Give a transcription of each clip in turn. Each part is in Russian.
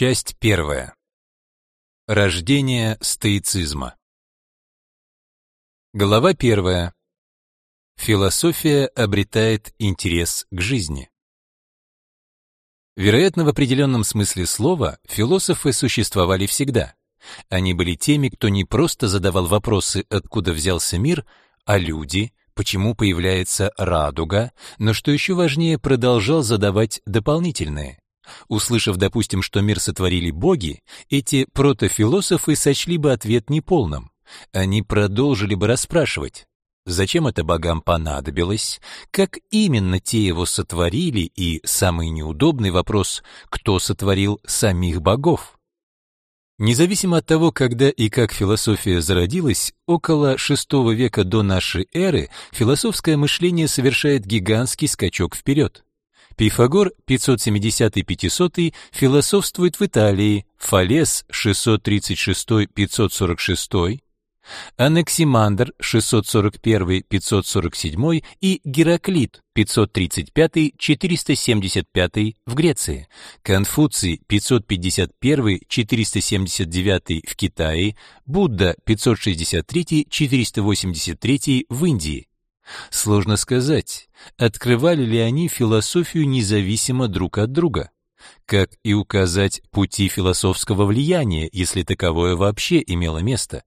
Часть первая. Рождение стоицизма. Глава первая. Философия обретает интерес к жизни. Вероятно, в определенном смысле слова философы существовали всегда. Они были теми, кто не просто задавал вопросы, откуда взялся мир, а люди, почему появляется радуга, но что еще важнее, продолжал задавать дополнительные. Услышав, допустим, что мир сотворили боги, эти протофилософы сочли бы ответ неполным. Они продолжили бы расспрашивать, зачем это богам понадобилось, как именно те его сотворили и, самый неудобный вопрос, кто сотворил самих богов. Независимо от того, когда и как философия зародилась, около VI века до нашей эры философское мышление совершает гигантский скачок вперед. Пифагор 570-500 философствует в Италии, Фалес 636-546, Анаксимандр 641-547 и Гераклит 535-475 в Греции, Конфуций 551-479 в Китае, Будда 563-483 в Индии. Сложно сказать, открывали ли они философию независимо друг от друга, как и указать пути философского влияния, если таковое вообще имело место.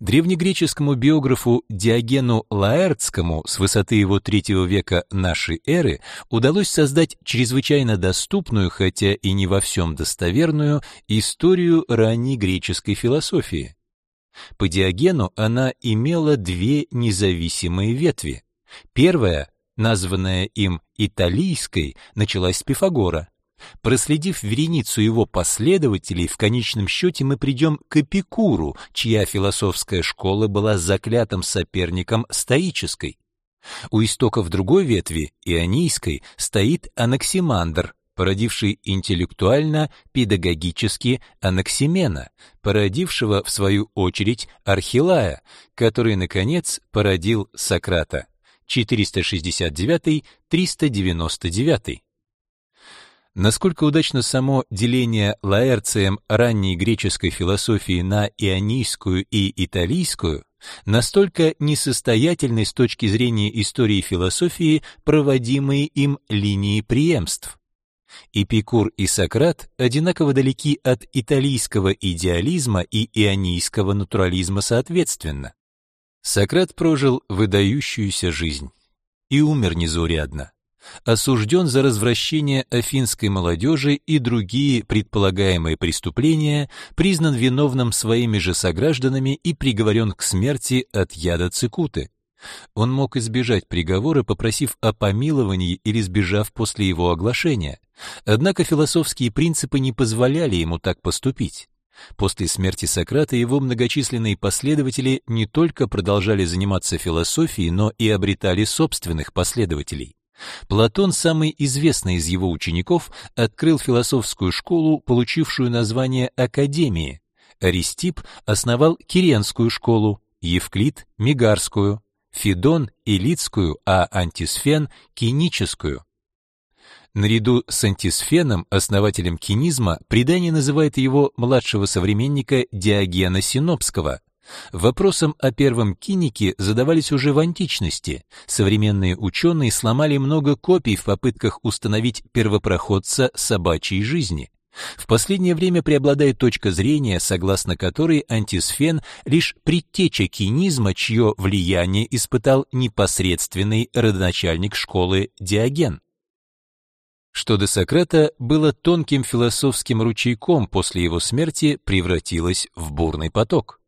Древнегреческому биографу Диогену Лаэртскому с высоты его третьего века нашей эры удалось создать чрезвычайно доступную, хотя и не во всем достоверную, историю ранней греческой философии. По Диогену она имела две независимые ветви. Первая, названная им Италийской, началась с Пифагора. Проследив вереницу его последователей, в конечном счете мы придем к Эпикуру, чья философская школа была заклятым соперником стоической. У истоков другой ветви, ионийской, стоит Анаксимандр, породивший интеллектуально-педагогически Анаксимена, породившего, в свою очередь, Архилая, который, наконец, породил Сократа. 469-399. Насколько удачно само деление Лаэрцием ранней греческой философии на ионийскую и италийскую, настолько несостоятельны с точки зрения истории философии проводимые им линии преемств. Эпикур и Сократ одинаково далеки от италийского идеализма и ионийского натурализма соответственно. Сократ прожил выдающуюся жизнь и умер незаурядно. Осужден за развращение афинской молодежи и другие предполагаемые преступления, признан виновным своими же согражданами и приговорен к смерти от яда цикуты. Он мог избежать приговора, попросив о помиловании или сбежав после его оглашения. Однако философские принципы не позволяли ему так поступить. После смерти Сократа его многочисленные последователи не только продолжали заниматься философией, но и обретали собственных последователей. Платон, самый известный из его учеников, открыл философскую школу, получившую название Академии. Аристип основал Киренскую школу, Евклид — Мегарскую, Федон — Илицкую, а Антисфен — Киническую. Наряду с Антисфеном, основателем кинизма, предание называет его младшего современника Диогена Синопского. Вопросом о первом кинике задавались уже в античности. Современные ученые сломали много копий в попытках установить первопроходца собачьей жизни. В последнее время преобладает точка зрения, согласно которой антисфен лишь предтеча кинизма, чье влияние испытал непосредственный родоначальник школы Диоген. Что до Сократа было тонким философским ручейком после его смерти превратилось в бурный поток.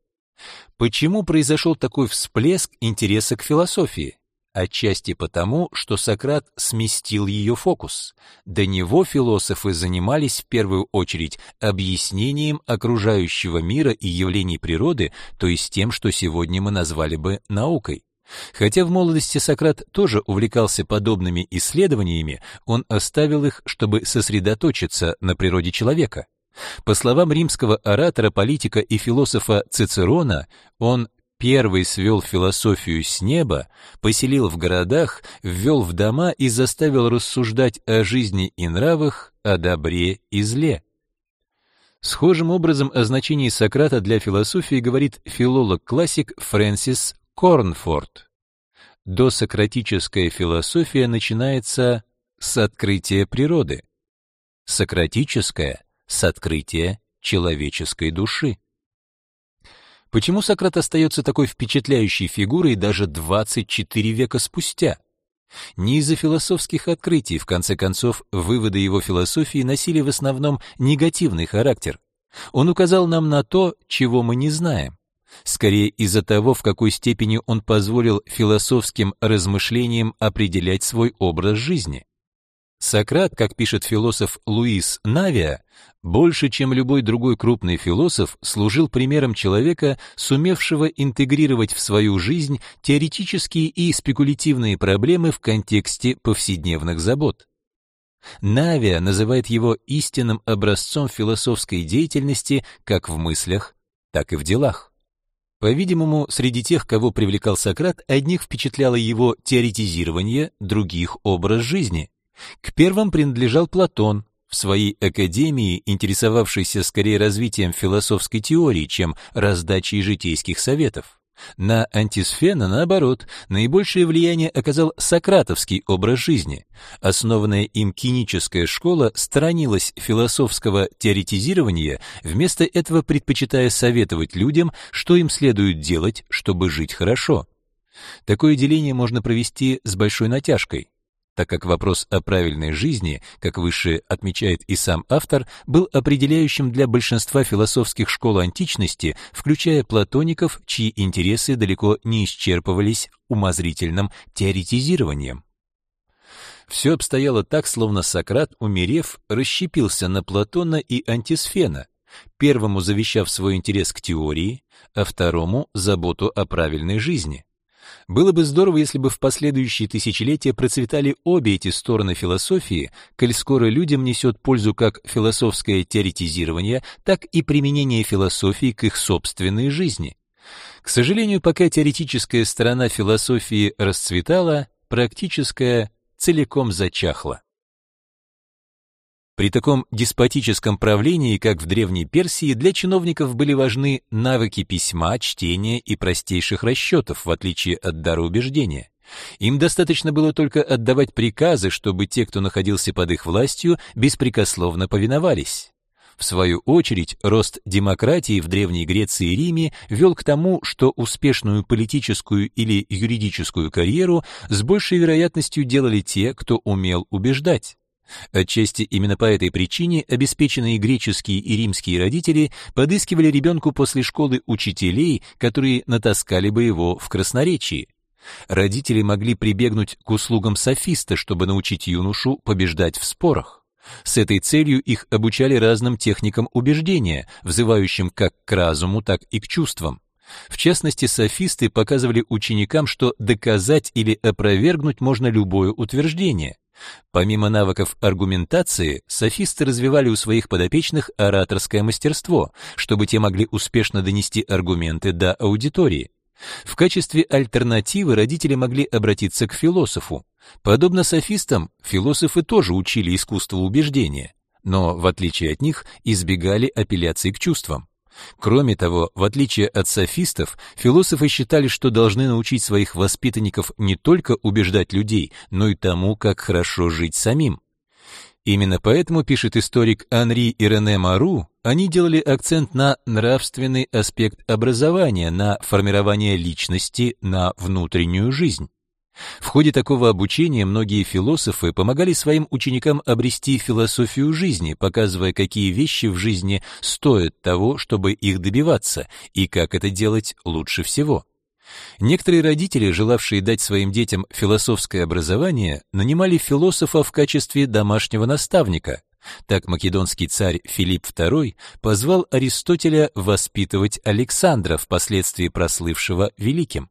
Почему произошел такой всплеск интереса к философии? Отчасти потому, что Сократ сместил ее фокус. До него философы занимались в первую очередь объяснением окружающего мира и явлений природы, то есть тем, что сегодня мы назвали бы наукой. Хотя в молодости Сократ тоже увлекался подобными исследованиями, он оставил их, чтобы сосредоточиться на природе человека. По словам римского оратора, политика и философа Цицерона, он первый свел философию с неба, поселил в городах, ввел в дома и заставил рассуждать о жизни и нравах, о добре и зле. Схожим образом о значении Сократа для философии говорит филолог-классик Фрэнсис Корнфорд. Досократическая философия начинается с открытия природы, сократическая — с открытия человеческой души. Почему Сократ остается такой впечатляющей фигурой даже 24 века спустя? Не из-за философских открытий, в конце концов, выводы его философии носили в основном негативный характер. Он указал нам на то, чего мы не знаем. Скорее из-за того, в какой степени он позволил философским размышлениям определять свой образ жизни. Сократ, как пишет философ Луис Навия, больше, чем любой другой крупный философ, служил примером человека, сумевшего интегрировать в свою жизнь теоретические и спекулятивные проблемы в контексте повседневных забот. Навия называет его истинным образцом философской деятельности как в мыслях, так и в делах. По-видимому, среди тех, кого привлекал Сократ, одних впечатляло его теоретизирование, других — образ жизни. К первым принадлежал Платон, в своей академии, интересовавшийся скорее развитием философской теории, чем раздачей житейских советов. На антисфена, наоборот, наибольшее влияние оказал сократовский образ жизни. Основанная им киническая школа сторонилась философского теоретизирования, вместо этого предпочитая советовать людям, что им следует делать, чтобы жить хорошо. Такое деление можно провести с большой натяжкой так как вопрос о правильной жизни, как выше отмечает и сам автор, был определяющим для большинства философских школ античности, включая платоников, чьи интересы далеко не исчерпывались умозрительным теоретизированием. Все обстояло так, словно Сократ, умерев, расщепился на Платона и Антисфена, первому завещав свой интерес к теории, а второму — заботу о правильной жизни. Было бы здорово, если бы в последующие тысячелетия процветали обе эти стороны философии, коль скоро людям несет пользу как философское теоретизирование, так и применение философии к их собственной жизни. К сожалению, пока теоретическая сторона философии расцветала, практическая целиком зачахла. При таком деспотическом правлении, как в Древней Персии, для чиновников были важны навыки письма, чтения и простейших расчетов, в отличие от дара убеждения. Им достаточно было только отдавать приказы, чтобы те, кто находился под их властью, беспрекословно повиновались. В свою очередь, рост демократии в Древней Греции и Риме вел к тому, что успешную политическую или юридическую карьеру с большей вероятностью делали те, кто умел убеждать. Отчасти именно по этой причине обеспеченные греческие и римские родители подыскивали ребенку после школы учителей, которые натаскали бы его в красноречии. Родители могли прибегнуть к услугам софиста, чтобы научить юношу побеждать в спорах. С этой целью их обучали разным техникам убеждения, взывающим как к разуму, так и к чувствам. В частности, софисты показывали ученикам, что доказать или опровергнуть можно любое утверждение. Помимо навыков аргументации, софисты развивали у своих подопечных ораторское мастерство, чтобы те могли успешно донести аргументы до аудитории. В качестве альтернативы родители могли обратиться к философу. Подобно софистам, философы тоже учили искусство убеждения, но, в отличие от них, избегали апелляций к чувствам. Кроме того, в отличие от софистов, философы считали, что должны научить своих воспитанников не только убеждать людей, но и тому, как хорошо жить самим. Именно поэтому, пишет историк Анри Ирене Мару, они делали акцент на нравственный аспект образования, на формирование личности, на внутреннюю жизнь. В ходе такого обучения многие философы помогали своим ученикам обрести философию жизни, показывая, какие вещи в жизни стоят того, чтобы их добиваться, и как это делать лучше всего. Некоторые родители, желавшие дать своим детям философское образование, нанимали философа в качестве домашнего наставника. Так македонский царь Филипп II позвал Аристотеля воспитывать Александра, впоследствии прослывшего великим.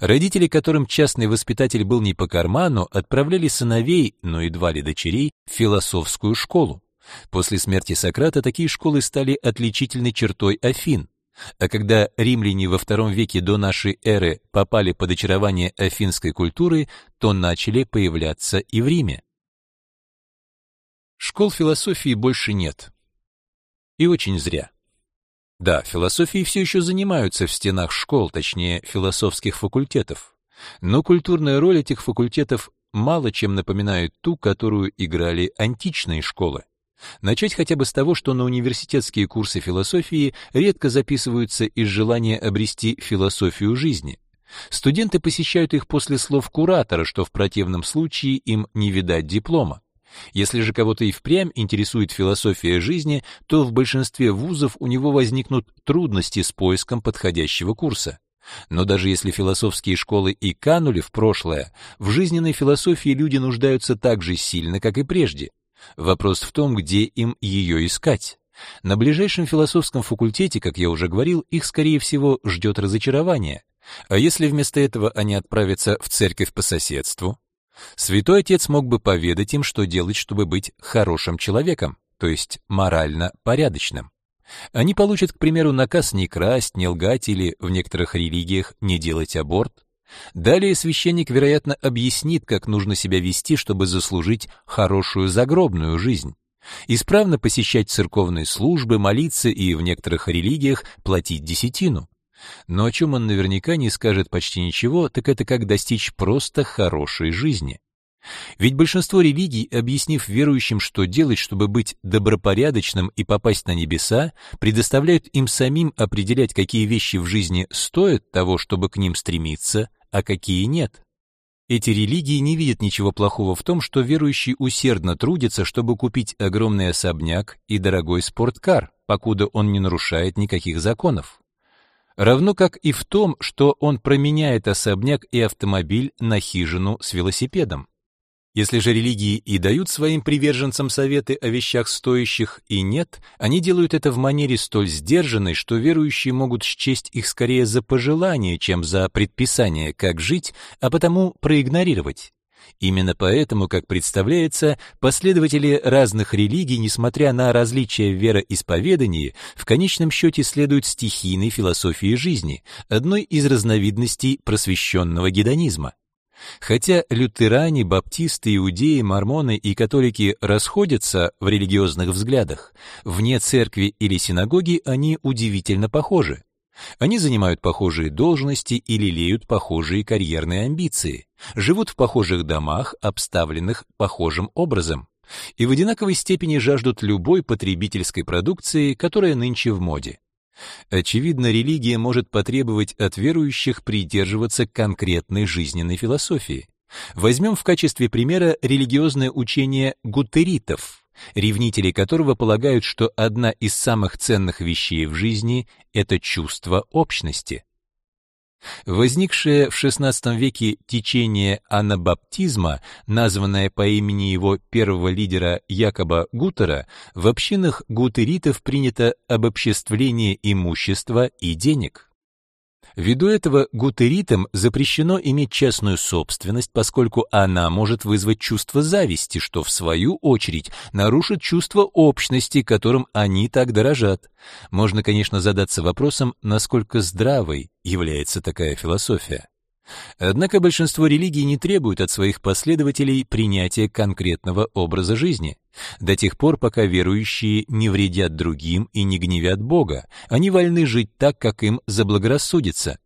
Родители, которым частный воспитатель был не по карману, отправляли сыновей, но едва ли дочерей, в философскую школу. После смерти Сократа такие школы стали отличительной чертой Афин. А когда римляне во втором веке до нашей эры попали под очарование афинской культуры, то начали появляться и в Риме. Школ философии больше нет. И очень зря. Да, философией все еще занимаются в стенах школ, точнее, философских факультетов. Но культурная роль этих факультетов мало чем напоминает ту, которую играли античные школы. Начать хотя бы с того, что на университетские курсы философии редко записываются из желания обрести философию жизни. Студенты посещают их после слов куратора, что в противном случае им не видать диплома. Если же кого-то и впрямь интересует философия жизни, то в большинстве вузов у него возникнут трудности с поиском подходящего курса. Но даже если философские школы и канули в прошлое, в жизненной философии люди нуждаются так же сильно, как и прежде. Вопрос в том, где им ее искать. На ближайшем философском факультете, как я уже говорил, их, скорее всего, ждет разочарование. А если вместо этого они отправятся в церковь по соседству? Святой Отец мог бы поведать им, что делать, чтобы быть хорошим человеком, то есть морально порядочным. Они получат, к примеру, наказ не красть, не лгать или, в некоторых религиях, не делать аборт. Далее священник, вероятно, объяснит, как нужно себя вести, чтобы заслужить хорошую загробную жизнь. Исправно посещать церковные службы, молиться и в некоторых религиях платить десятину. Но о чем он наверняка не скажет почти ничего, так это как достичь просто хорошей жизни. Ведь большинство религий, объяснив верующим, что делать, чтобы быть добропорядочным и попасть на небеса, предоставляют им самим определять, какие вещи в жизни стоят того, чтобы к ним стремиться, а какие нет. Эти религии не видят ничего плохого в том, что верующий усердно трудится, чтобы купить огромный особняк и дорогой спорткар, покуда он не нарушает никаких законов равно как и в том, что он променяет особняк и автомобиль на хижину с велосипедом. Если же религии и дают своим приверженцам советы о вещах стоящих и нет, они делают это в манере столь сдержанной, что верующие могут счесть их скорее за пожелание, чем за предписание, как жить, а потому проигнорировать. Именно поэтому, как представляется, последователи разных религий, несмотря на различия в вероисповедании, в конечном счете следуют стихийной философии жизни, одной из разновидностей просвещенного гедонизма. Хотя лютеране, баптисты, иудеи, мормоны и католики расходятся в религиозных взглядах, вне церкви или синагоги они удивительно похожи. Они занимают похожие должности и лелеют похожие карьерные амбиции, живут в похожих домах, обставленных похожим образом, и в одинаковой степени жаждут любой потребительской продукции, которая нынче в моде. Очевидно, религия может потребовать от верующих придерживаться конкретной жизненной философии. Возьмем в качестве примера религиозное учение гутеритов, ревнители которого полагают, что одна из самых ценных вещей в жизни — это чувство общности. Возникшее в XVI веке течение анабаптизма, названное по имени его первого лидера Якоба Гутера, в общинах гутеритов принято обобществление имущества и денег. Ввиду этого гутеритам запрещено иметь частную собственность, поскольку она может вызвать чувство зависти, что в свою очередь нарушит чувство общности, которым они так дорожат. Можно, конечно, задаться вопросом, насколько здравой является такая философия. Однако большинство религий не требуют от своих последователей принятия конкретного образа жизни. До тех пор, пока верующие не вредят другим и не гневят Бога, они вольны жить так, как им заблагорассудится.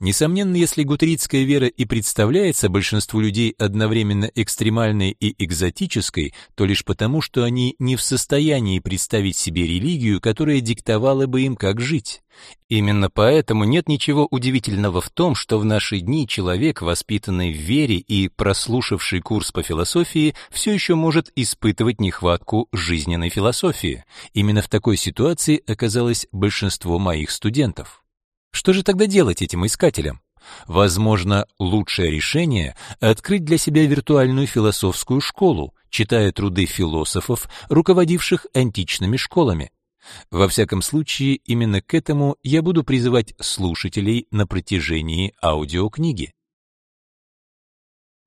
Несомненно, если гутритская вера и представляется большинству людей одновременно экстремальной и экзотической, то лишь потому, что они не в состоянии представить себе религию, которая диктовала бы им, как жить. Именно поэтому нет ничего удивительного в том, что в наши дни человек, воспитанный в вере и прослушавший курс по философии, все еще может испытывать нехватку жизненной философии. Именно в такой ситуации оказалось большинство моих студентов. Что же тогда делать этим искателям? Возможно, лучшее решение — открыть для себя виртуальную философскую школу, читая труды философов, руководивших античными школами. Во всяком случае, именно к этому я буду призывать слушателей на протяжении аудиокниги.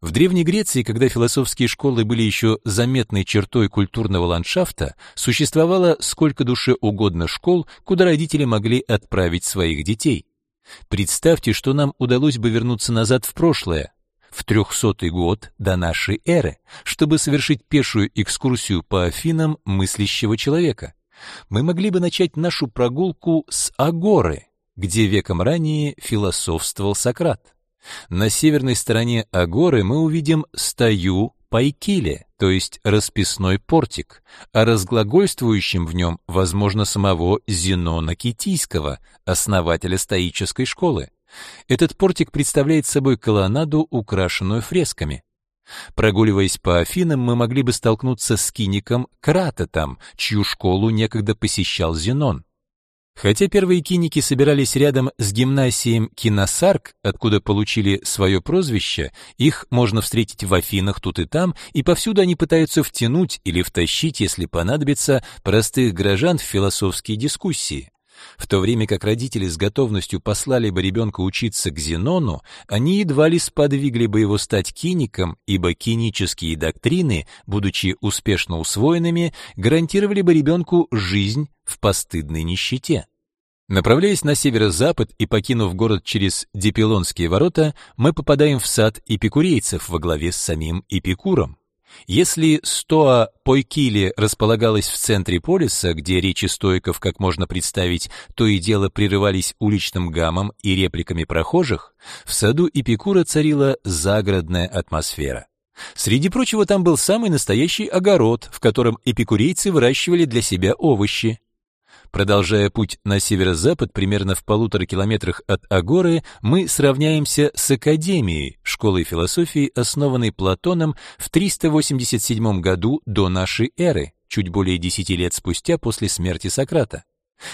В Древней Греции, когда философские школы были еще заметной чертой культурного ландшафта, существовало сколько душе угодно школ, куда родители могли отправить своих детей. Представьте, что нам удалось бы вернуться назад в прошлое, в 300 год до нашей эры, чтобы совершить пешую экскурсию по Афинам мыслящего человека. Мы могли бы начать нашу прогулку с Агоры, где веком ранее философствовал Сократ. На северной стороне Агоры мы увидим стою Пайкиле, то есть расписной портик, а разглагольствующим в нем, возможно, самого Зенона Китийского, основателя стоической школы. Этот портик представляет собой колоннаду, украшенную фресками. Прогуливаясь по Афинам, мы могли бы столкнуться с киником Кратетом, чью школу некогда посещал Зенон. Хотя первые киники собирались рядом с гимнасием Киносарк, откуда получили свое прозвище, их можно встретить в Афинах тут и там, и повсюду они пытаются втянуть или втащить, если понадобится, простых горожан в философские дискуссии. В то время как родители с готовностью послали бы ребенка учиться к Зенону, они едва ли сподвигли бы его стать киником, ибо кинические доктрины, будучи успешно усвоенными, гарантировали бы ребенку жизнь в постыдной нищете. Направляясь на северо-запад и покинув город через Дипилонские ворота, мы попадаем в сад эпикурейцев во главе с самим Эпикуром. Если стоа Пойкили располагалась в центре полиса, где речи стоиков, как можно представить, то и дело прерывались уличным гамом и репликами прохожих, в саду Эпикура царила загородная атмосфера. Среди прочего там был самый настоящий огород, в котором эпикурейцы выращивали для себя овощи. Продолжая путь на северо-запад, примерно в полутора километрах от Агоры, мы сравняемся с Академией, школой философии, основанной Платоном в 387 году до нашей эры, чуть более 10 лет спустя после смерти Сократа.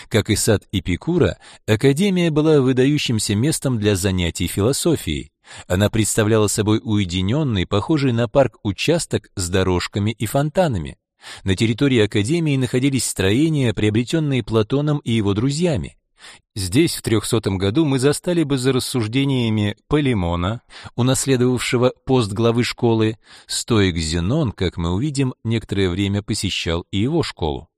Как и сад Эпикура, Академия была выдающимся местом для занятий философией. Она представляла собой уединенный, похожий на парк участок с дорожками и фонтанами. На территории Академии находились строения, приобретенные Платоном и его друзьями. Здесь в 300 году мы застали бы за рассуждениями Полимона, унаследовавшего пост главы школы, стоик Зенон, как мы увидим, некоторое время посещал и его школу.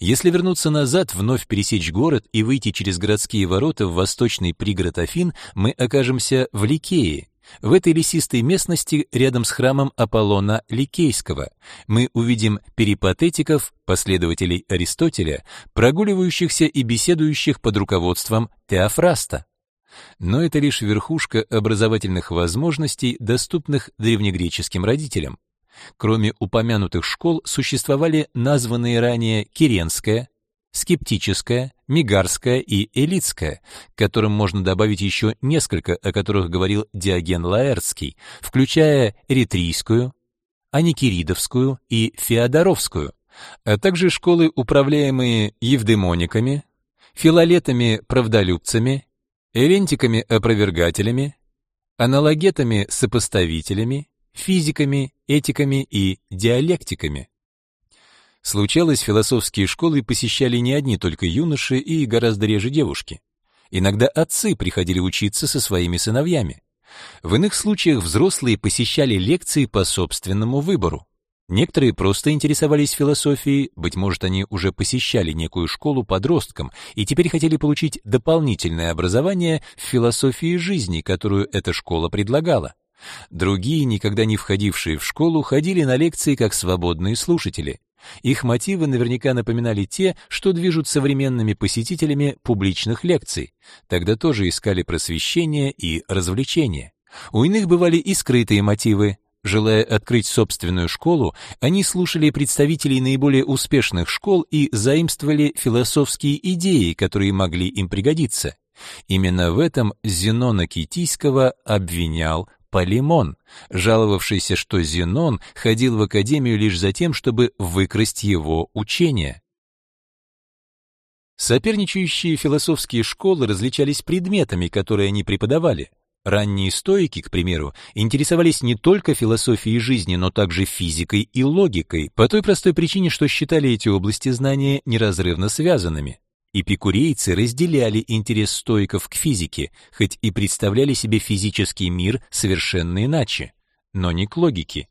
Если вернуться назад, вновь пересечь город и выйти через городские ворота в восточный пригород Афин, мы окажемся в Ликее, в этой лесистой местности, рядом с храмом Аполлона Ликейского, мы увидим перипатетиков, последователей Аристотеля, прогуливающихся и беседующих под руководством Теофраста. Но это лишь верхушка образовательных возможностей, доступных древнегреческим родителям. Кроме упомянутых школ существовали названные ранее Киренская, скептическая, мигарская и элитская, к которым можно добавить еще несколько, о которых говорил Диоген Лаэртский, включая эритрийскую, аникиридовскую и феодоровскую, а также школы, управляемые евдемониками, филолетами-правдолюбцами, эрентиками-опровергателями, аналогетами-сопоставителями, физиками, этиками и диалектиками. Случалось, философские школы посещали не одни только юноши и гораздо реже девушки. Иногда отцы приходили учиться со своими сыновьями. В иных случаях взрослые посещали лекции по собственному выбору. Некоторые просто интересовались философией, быть может, они уже посещали некую школу подросткам и теперь хотели получить дополнительное образование в философии жизни, которую эта школа предлагала. Другие, никогда не входившие в школу, ходили на лекции как свободные слушатели. Их мотивы наверняка напоминали те, что движут современными посетителями публичных лекций. Тогда тоже искали просвещение и развлечения. У иных бывали и скрытые мотивы. Желая открыть собственную школу, они слушали представителей наиболее успешных школ и заимствовали философские идеи, которые могли им пригодиться. Именно в этом Зенона Китийского обвинял Полимон, жаловавшийся, что Зенон ходил в академию лишь за тем, чтобы выкрасть его учение. Соперничающие философские школы различались предметами, которые они преподавали. Ранние стоики, к примеру, интересовались не только философией жизни, но также физикой и логикой, по той простой причине, что считали эти области знания неразрывно связанными. Эпикурейцы разделяли интерес стоиков к физике, хоть и представляли себе физический мир совершенно иначе, но не к логике.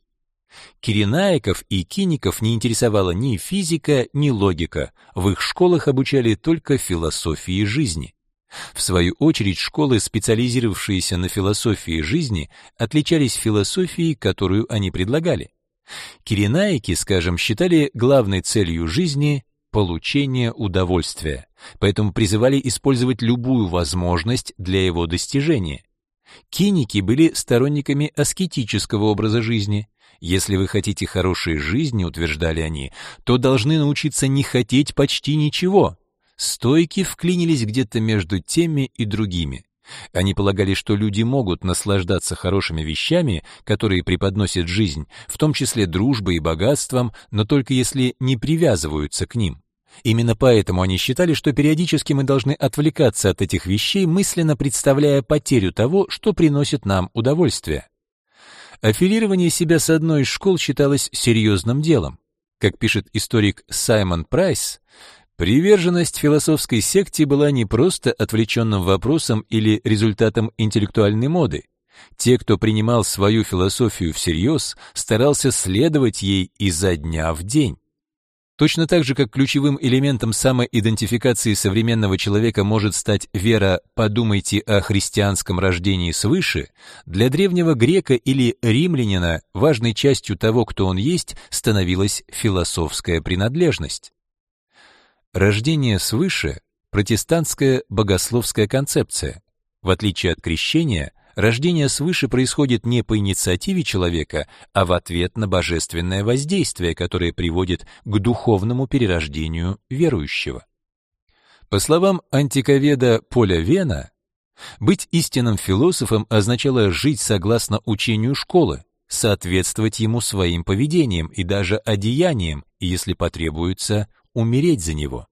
Киренаиков и киников не интересовала ни физика, ни логика, в их школах обучали только философии жизни. В свою очередь, школы, специализировавшиеся на философии жизни, отличались философией, которую они предлагали. Киренаики, скажем, считали главной целью жизни получения удовольствия, поэтому призывали использовать любую возможность для его достижения. Киники были сторонниками аскетического образа жизни. Если вы хотите хорошей жизни, утверждали они, то должны научиться не хотеть почти ничего. Стойки вклинились где-то между теми и другими. Они полагали, что люди могут наслаждаться хорошими вещами, которые преподносит жизнь, в том числе дружбой и богатством, но только если не привязываются к ним. Именно поэтому они считали, что периодически мы должны отвлекаться от этих вещей, мысленно представляя потерю того, что приносит нам удовольствие. Аффилирование себя с одной из школ считалось серьезным делом. Как пишет историк Саймон Прайс, Приверженность философской секте была не просто отвлеченным вопросом или результатом интеллектуальной моды. Те, кто принимал свою философию всерьез, старался следовать ей изо дня в день. Точно так же, как ключевым элементом самоидентификации современного человека может стать вера «подумайте о христианском рождении свыше», для древнего грека или римлянина важной частью того, кто он есть, становилась философская принадлежность. Рождение свыше — протестантская богословская концепция. В отличие от крещения, рождение свыше происходит не по инициативе человека, а в ответ на божественное воздействие, которое приводит к духовному перерождению верующего. По словам антиковеда Поля Вена, быть истинным философом означало жить согласно учению школы, соответствовать ему своим поведением и даже одеянием, если потребуется, умереть за него.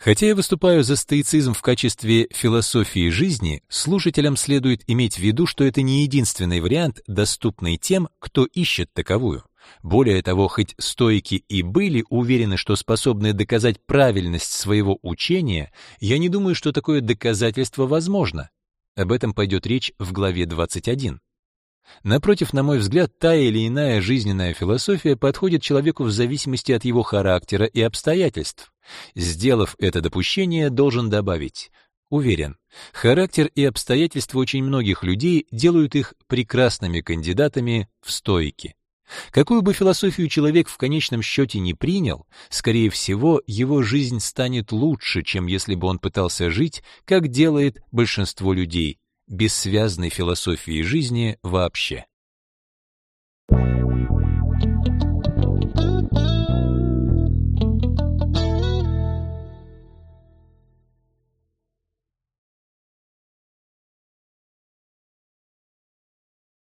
Хотя я выступаю за стоицизм в качестве философии жизни, слушателям следует иметь в виду, что это не единственный вариант, доступный тем, кто ищет таковую. Более того, хоть стойки и были уверены, что способны доказать правильность своего учения, я не думаю, что такое доказательство возможно. Об этом пойдет речь в главе 21. Напротив, на мой взгляд, та или иная жизненная философия подходит человеку в зависимости от его характера и обстоятельств. Сделав это допущение, должен добавить Уверен, характер и обстоятельства очень многих людей делают их прекрасными кандидатами в стойки. Какую бы философию человек в конечном счете не принял, скорее всего, его жизнь станет лучше, чем если бы он пытался жить, как делает большинство людей, без связной философии жизни вообще.